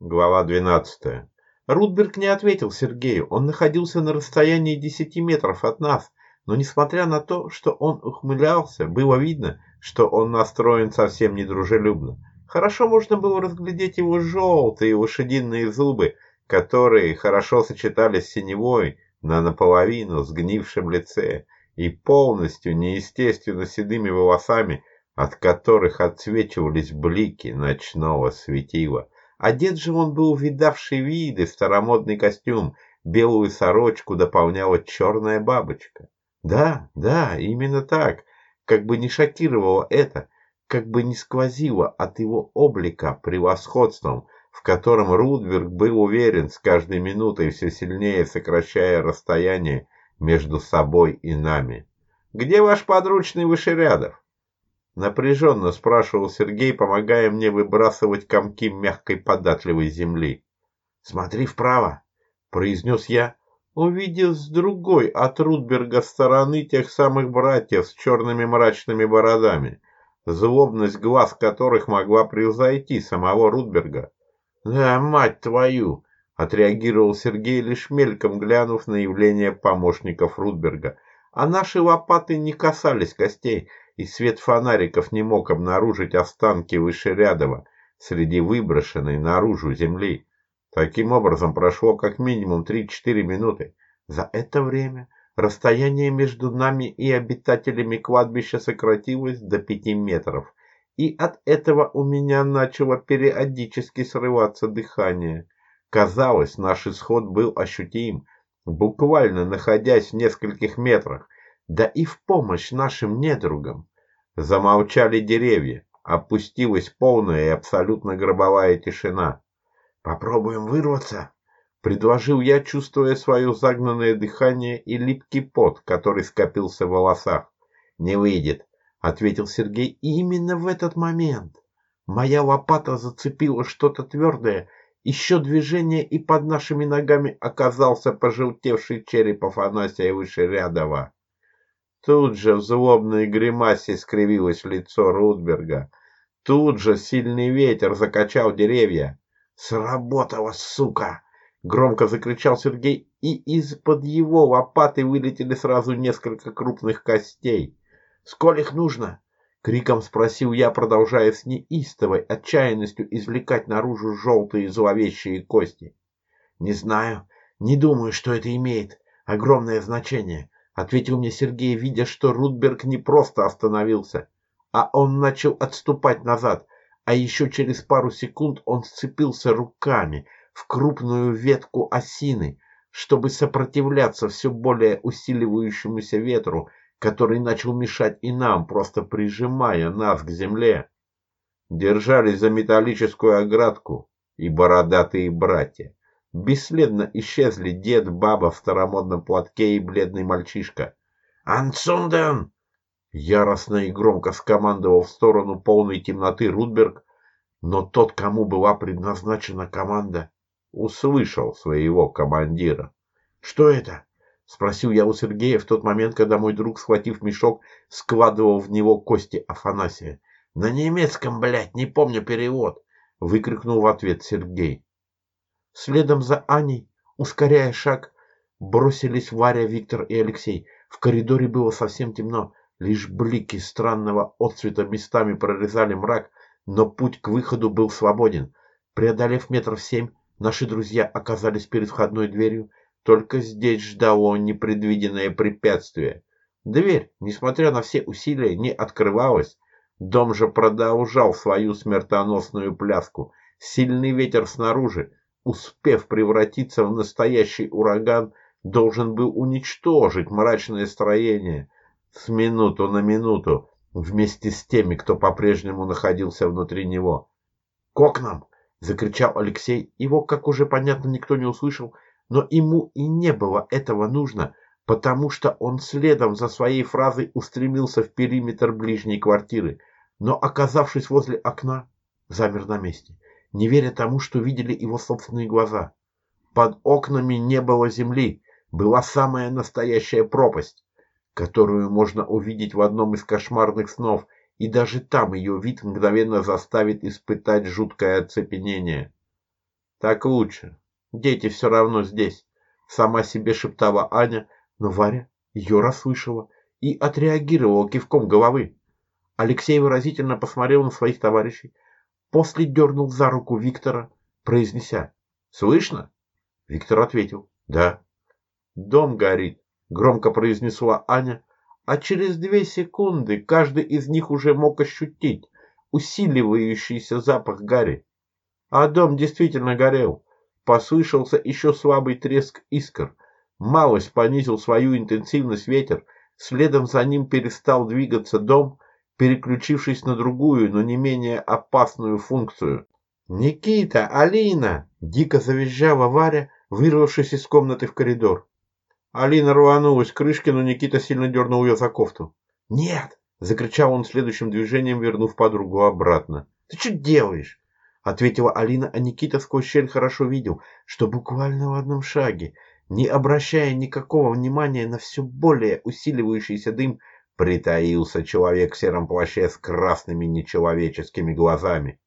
Глава 12. Рудберг не ответил Сергею. Он находился на расстоянии десяти метров от нас, но несмотря на то, что он ухмылялся, было видно, что он настроен совсем недружелюбно. Хорошо можно было разглядеть его желтые лошадиные зубы, которые хорошо сочетались с синевой на наполовину сгнившем лице и полностью неестественно седыми волосами, от которых отсвечивались блики ночного светила. Одет же он был видавший виды, старомодный костюм, белую сорочку дополняла черная бабочка. Да, да, именно так. Как бы не шокировало это, как бы не сквозило от его облика превосходством, в котором Рудберг был уверен с каждой минутой все сильнее сокращая расстояние между собой и нами. «Где ваш подручный Вышерядов?» Напряженно спрашивал Сергей, помогая мне выбрасывать комки мягкой податливой земли. «Смотри вправо!» — произнес я, увидев с другой от Рудберга стороны тех самых братьев с черными мрачными бородами, злобность глаз которых могла превзойти самого Рудберга. «Да, мать твою!» — отреагировал Сергей, лишь мельком глянув на явление помощников Рудберга. А наши лопаты не касались костей, и свет фонариков не мог обнаружить останки Вышерядова среди выброшенной наружу земли. Таким образом, прошло как минимум 3-4 минуты. За это время расстояние между нами и обитателями кладбища сократилось до 5 метров, и от этого у меня начало периодически срываться дыхание. Казалось, наш исход был ощутим, буквально находясь в нескольких метрах, да и в помощь нашим недругам. Замолчали деревья, опустилась полная и абсолютно гробовая тишина. «Попробуем вырваться?» — предложил я, чувствуя свое загнанное дыхание и липкий пот, который скопился в волосах. «Не выйдет», — ответил Сергей, и именно в этот момент моя лопата зацепила что-то твердое, еще движение, и под нашими ногами оказался пожелтевший череп Афанасия Вышерядова. Тут же в злобной гримасе скривилось лицо Рудберга. Тут же сильный ветер закачал деревья. «Сработало, сука!» — громко закричал Сергей, и из-под его лопаты вылетели сразу несколько крупных костей. «Сколь их нужно?» — криком спросил я, продолжая с неистовой отчаянностью извлекать наружу желтые зловещие кости. «Не знаю, не думаю, что это имеет огромное значение ответил мне Сергей, видя, что Рудберг не просто остановился, а он начал отступать назад, а еще через пару секунд он сцепился руками в крупную ветку осины, чтобы сопротивляться все более усиливающемуся ветру, который начал мешать и нам, просто прижимая нас к земле. Держались за металлическую оградку и бородатые братья. Бесследно исчезли дед, баба в старомодном платке и бледный мальчишка. «Анцунден!» Яростно и громко скомандовал в сторону полной темноты Рудберг, но тот, кому была предназначена команда, услышал своего командира. «Что это?» — спросил я у Сергея в тот момент, когда мой друг, схватив мешок, складывал в него кости Афанасия. «На немецком, блядь, не помню перевод!» — выкрикнул в ответ Сергей. Следом за Аней, ускоряя шаг, бросились Варя, Виктор и Алексей. В коридоре было совсем темно, лишь блики странного отцвета местами прорезали мрак, но путь к выходу был свободен. Преодолев метров семь, наши друзья оказались перед входной дверью, только здесь ждало непредвиденное препятствие. Дверь, несмотря на все усилия, не открывалась. Дом же продолжал свою смертоносную пляску. Сильный ветер снаружи, успев превратиться в настоящий ураган, должен был уничтожить мрачное строение с минуту на минуту вместе с теми, кто по-прежнему находился внутри него. «К окнам!» — закричал Алексей. Его, как уже понятно, никто не услышал, но ему и не было этого нужно, потому что он следом за своей фразой устремился в периметр ближней квартиры, но, оказавшись возле окна, замер на месте — не веря тому, что видели его собственные глаза. Под окнами не было земли, была самая настоящая пропасть, которую можно увидеть в одном из кошмарных снов, и даже там ее вид мгновенно заставит испытать жуткое оцепенение. Так лучше. Дети все равно здесь. Сама себе шептала Аня, но Варя ее расслышала и отреагировала кивком головы. Алексей выразительно посмотрел на своих товарищей, после дернул за руку Виктора, произнеся «Слышно?» Виктор ответил «Да». «Дом горит», — громко произнесла Аня, а через две секунды каждый из них уже мог ощутить усиливающийся запах гари. А дом действительно горел. Послышался еще слабый треск искр. Малость понизил свою интенсивность ветер, следом за ним перестал двигаться дом, переключившись на другую, но не менее опасную функцию. «Никита! Алина!» – дико завизжала Варя, вырвавшись из комнаты в коридор. Алина рванулась к крышке, но Никита сильно дернул ее за кофту. «Нет!» – закричал он следующим движением, вернув подругу обратно. «Ты что делаешь?» – ответила Алина, а Никита сквозь щель хорошо видел, что буквально в одном шаге, не обращая никакого внимания на все более усиливающийся дым, притаился человек в сером плаще с красными нечеловеческими глазами.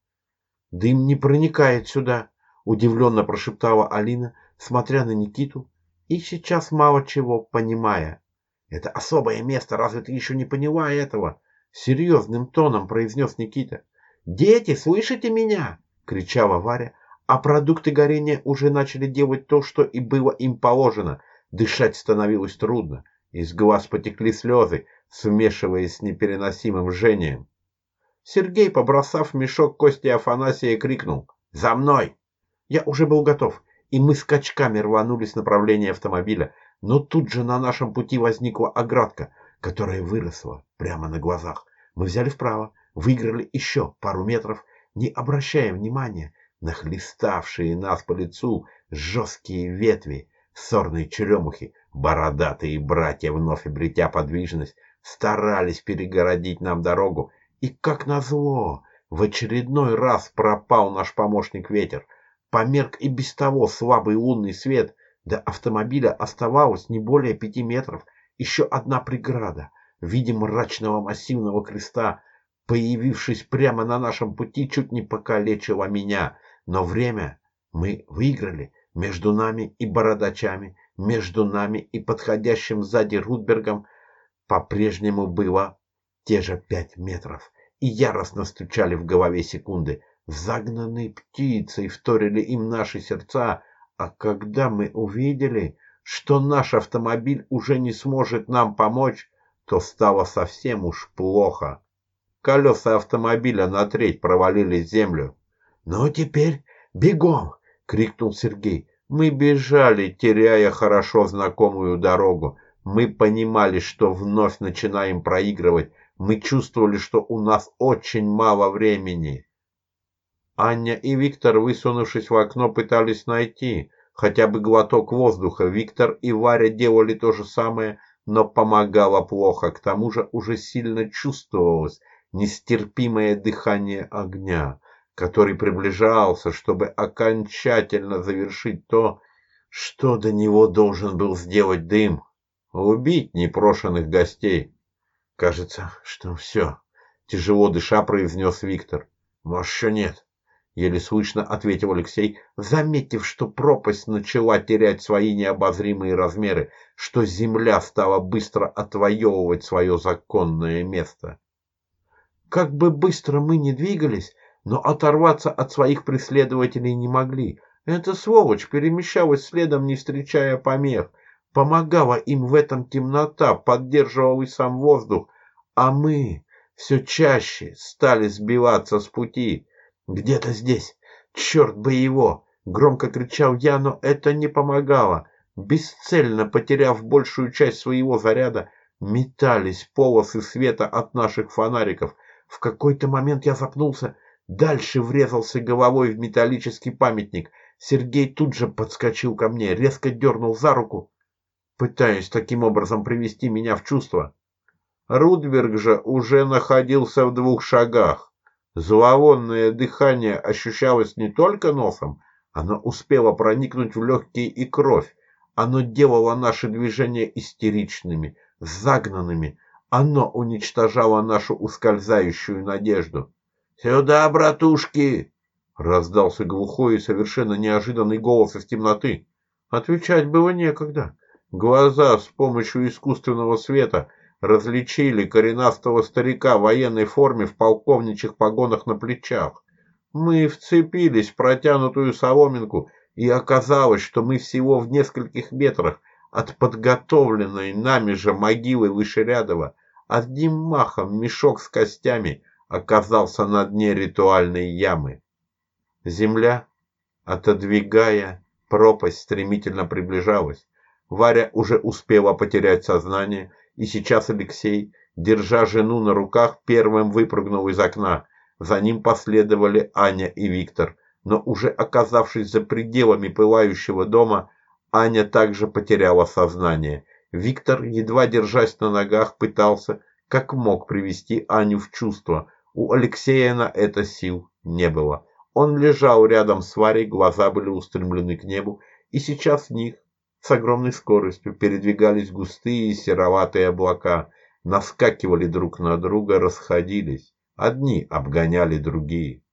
«Дым не проникает сюда», – удивленно прошептала Алина, смотря на Никиту, и сейчас мало чего понимая. «Это особое место, разве ты еще не поняла этого?» — серьезным тоном произнес Никита. «Дети, слышите меня?» — кричала Варя, а продукты горения уже начали делать то, что и было им положено. Дышать становилось трудно. Из глаз потекли слезы, смешиваясь с непереносимым жжением. Сергей, побросав мешок кости Афанасия, крикнул «За мной!» Я уже был готов и мы скачками рванулись в направлении автомобиля, но тут же на нашем пути возникла оградка, которая выросла прямо на глазах. Мы взяли вправо, выиграли еще пару метров, не обращая внимания на хлеставшие нас по лицу жесткие ветви сорной черемухи. Бородатые братья, вновь обретя подвижность, старались перегородить нам дорогу, и, как назло, в очередной раз пропал наш помощник ветер — Померк и без того слабый лунный свет. До автомобиля оставалось не более пяти метров. Еще одна преграда в виде мрачного массивного креста, появившись прямо на нашем пути, чуть не покалечила меня. Но время мы выиграли между нами и бородачами, между нами и подходящим сзади Рудбергом по-прежнему было те же пять метров, и яростно стучали в голове секунды. Загнанные птицей вторили им наши сердца, а когда мы увидели, что наш автомобиль уже не сможет нам помочь, то стало совсем уж плохо. Колеса автомобиля на треть провалились в землю. «Ну, теперь бегом!» — крикнул Сергей. Мы бежали, теряя хорошо знакомую дорогу. Мы понимали, что вновь начинаем проигрывать. Мы чувствовали, что у нас очень мало времени. Аня и Виктор, высунувшись в окно, пытались найти хотя бы глоток воздуха. Виктор и Варя делали то же самое, но помогало плохо. К тому же уже сильно чувствовалось нестерпимое дыхание огня, который приближался, чтобы окончательно завершить то, что до него должен был сделать дым. Убить непрошенных гостей. Кажется, что все. Тяжело дыша произнес Виктор. Может, еще нет. — еле слышно ответил Алексей, заметив, что пропасть начала терять свои необозримые размеры, что земля стала быстро отвоевывать свое законное место. Как бы быстро мы ни двигались, но оторваться от своих преследователей не могли. Эта сволочь перемещалась следом, не встречая помех. Помогала им в этом темнота, поддерживал и сам воздух, а мы все чаще стали сбиваться с пути. «Где-то здесь! Черт бы его!» — громко кричал я, но это не помогало. Бесцельно потеряв большую часть своего заряда, метались полосы света от наших фонариков. В какой-то момент я запнулся, дальше врезался головой в металлический памятник. Сергей тут же подскочил ко мне, резко дернул за руку, пытаясь таким образом привести меня в чувство. Рудберг же уже находился в двух шагах. Зловонное дыхание ощущалось не только носом, оно успело проникнуть в легкие и кровь. Оно делало наши движения истеричными, загнанными. Оно уничтожало нашу ускользающую надежду. «Сюда, братушки!» Раздался глухой и совершенно неожиданный голос из темноты. Отвечать было некогда. Глаза с помощью искусственного света различили коренастого старика в военной форме в полковничьих погонах на плечах. Мы вцепились в протянутую соломинку, и оказалось, что мы всего в нескольких метрах от подготовленной нами же могилы Вышерядова. Одним махом мешок с костями оказался на дне ритуальной ямы. Земля, отодвигая пропасть, стремительно приближалась. Варя уже успела потерять сознание, и сейчас Алексей, держа жену на руках, первым выпрыгнул из окна. За ним последовали Аня и Виктор, но уже оказавшись за пределами пылающего дома, Аня также потеряла сознание. Виктор, едва держась на ногах, пытался, как мог, привести Аню в чувство. У Алексея на это сил не было. Он лежал рядом с Варей, глаза были устремлены к небу, и сейчас в них с огромной скоростью передвигались густые сероватые облака, наскакивали друг на друга, расходились. Одни обгоняли другие.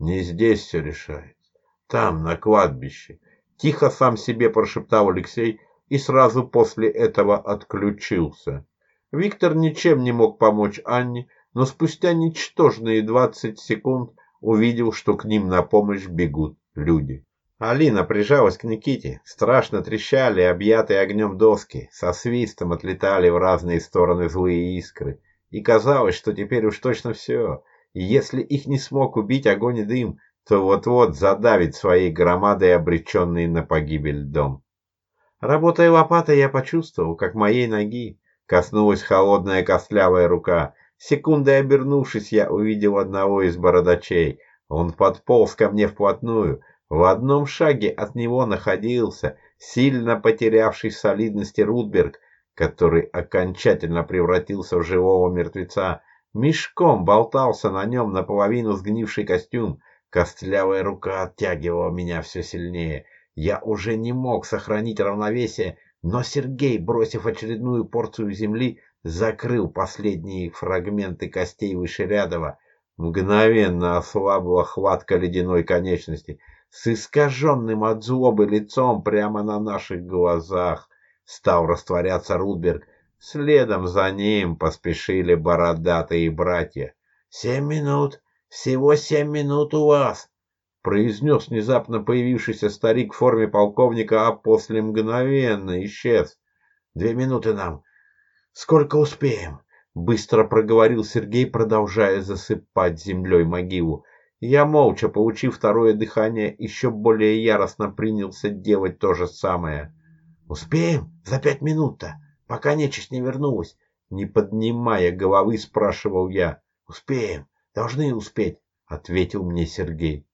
Не здесь все решается. Там, на кладбище. Тихо сам себе прошептал Алексей и сразу после этого отключился. Виктор ничем не мог помочь Анне, но спустя ничтожные двадцать секунд увидел, что к ним на помощь бегут люди. Алина прижалась к Никите. Страшно трещали объятые огнем доски. Со свистом отлетали в разные стороны злые искры. И казалось, что теперь уж точно все. И если их не смог убить огонь и дым, то вот-вот задавит своей громадой обреченный на погибель дом. Работая лопатой, я почувствовал, как моей ноги коснулась холодная костлявая рука. Секундой обернувшись, я увидел одного из бородачей. Он подполз ко мне вплотную. В одном шаге от него находился сильно потерявший солидности Рудберг, который окончательно превратился в живого мертвеца. Мешком болтался на нем наполовину сгнивший костюм. Костлявая рука оттягивала меня все сильнее. Я уже не мог сохранить равновесие, но Сергей, бросив очередную порцию земли, закрыл последние фрагменты костей Вышерядова. Мгновенно ослабла хватка ледяной конечности. С искаженным от злобы лицом прямо на наших глазах стал растворяться Рудберг. Следом за ним поспешили бородатые братья. «Семь минут! Всего семь минут у вас!» произнес внезапно появившийся старик в форме полковника, а после мгновенно исчез. «Две минуты нам. Сколько успеем?» Быстро проговорил Сергей, продолжая засыпать землей могилу. Я молча, получив второе дыхание, еще более яростно принялся делать то же самое. «Успеем? За пять минут-то, пока нечисть не вернулась!» Не поднимая головы, спрашивал я. «Успеем, должны успеть», — ответил мне Сергей.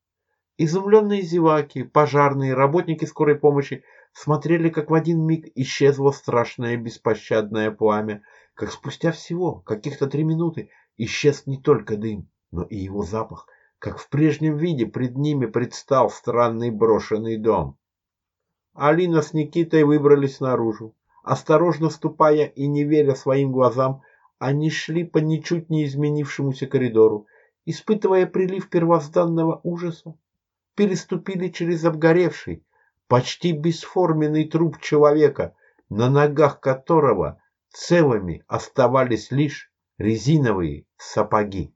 Изумленные зеваки, пожарные, работники скорой помощи смотрели, как в один миг исчезло страшное беспощадное пламя, как спустя всего каких-то три минуты исчез не только дым, но и его запах, как в прежнем виде пред ними предстал странный брошенный дом. Алина с Никитой выбрались наружу. Осторожно ступая и не веря своим глазам, они шли по ничуть не изменившемуся коридору, испытывая прилив первозданного ужаса переступили через обгоревший, почти бесформенный труп человека, на ногах которого целыми оставались лишь резиновые сапоги.